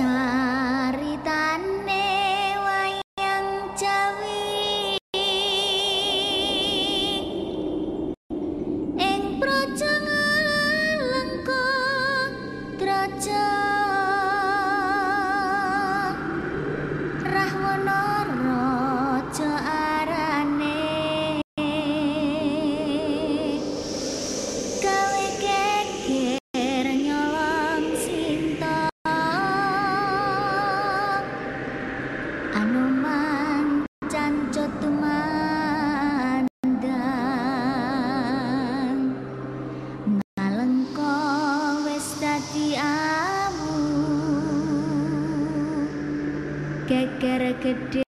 ゃん。Geger